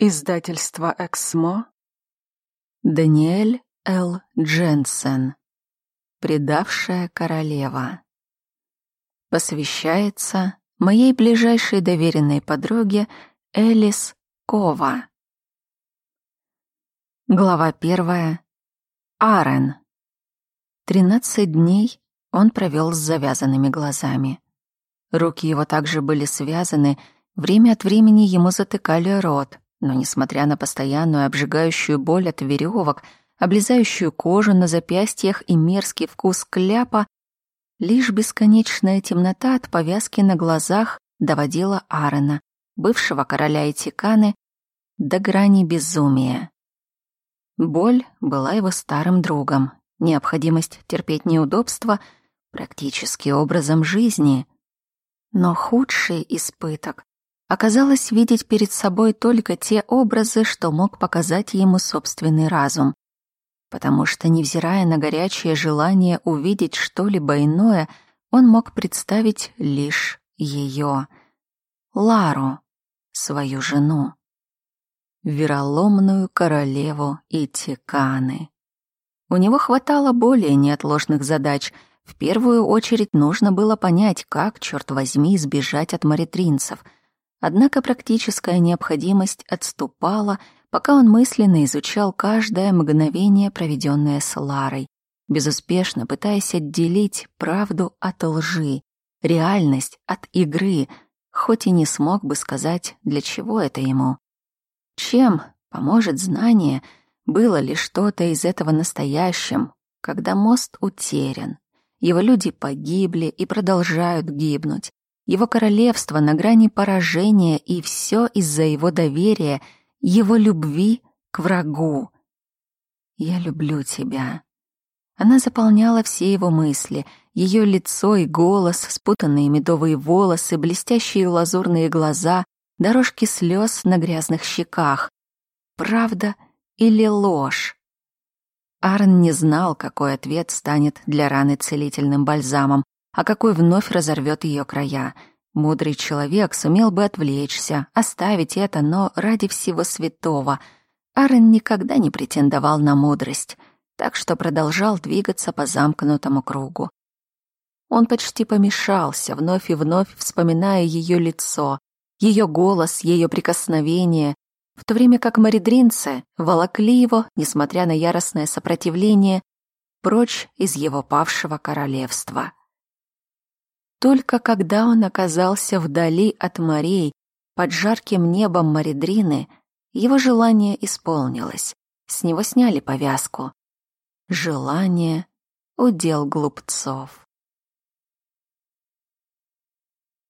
Издательство «Эксмо». Даниэль Л. Дженсен. Предавшая королева. Посвящается моей ближайшей доверенной подруге Элис Кова. Глава первая. Арен. Тринадцать дней он провел с завязанными глазами. Руки его также были связаны, время от времени ему затыкали рот — но, несмотря на постоянную обжигающую боль от веревок, облезающую кожу на запястьях и мерзкий вкус кляпа, лишь бесконечная темнота от повязки на глазах доводила Аарона, бывшего короля Этиканы, до грани безумия. Боль была его старым другом, необходимость терпеть неудобства — практически образом жизни. Но худший испыток оказалось видеть перед собой только те образы, что мог показать ему собственный разум. Потому что, невзирая на горячее желание увидеть что-либо иное, он мог представить лишь ее, Лару, свою жену, вероломную королеву Итиканы. У него хватало более неотложных задач. В первую очередь нужно было понять, как, черт возьми, избежать от маритринцев — Однако практическая необходимость отступала, пока он мысленно изучал каждое мгновение, проведенное с Ларой, безуспешно пытаясь отделить правду от лжи, реальность от игры, хоть и не смог бы сказать, для чего это ему. Чем поможет знание, было ли что-то из этого настоящим, когда мост утерян, его люди погибли и продолжают гибнуть, его королевство на грани поражения, и все из-за его доверия, его любви к врагу. «Я люблю тебя». Она заполняла все его мысли, ее лицо и голос, спутанные медовые волосы, блестящие лазурные глаза, дорожки слез на грязных щеках. Правда или ложь? Арн не знал, какой ответ станет для раны целительным бальзамом, а какой вновь разорвет ее края. Мудрый человек сумел бы отвлечься, оставить это, но ради всего святого. Аарон никогда не претендовал на мудрость, так что продолжал двигаться по замкнутому кругу. Он почти помешался, вновь и вновь вспоминая ее лицо, ее голос, ее прикосновение, в то время как маридринцы волокли его, несмотря на яростное сопротивление, прочь из его павшего королевства. Только когда он оказался вдали от морей, под жарким небом Маридрины, его желание исполнилось. С него сняли повязку. Желание — удел глупцов.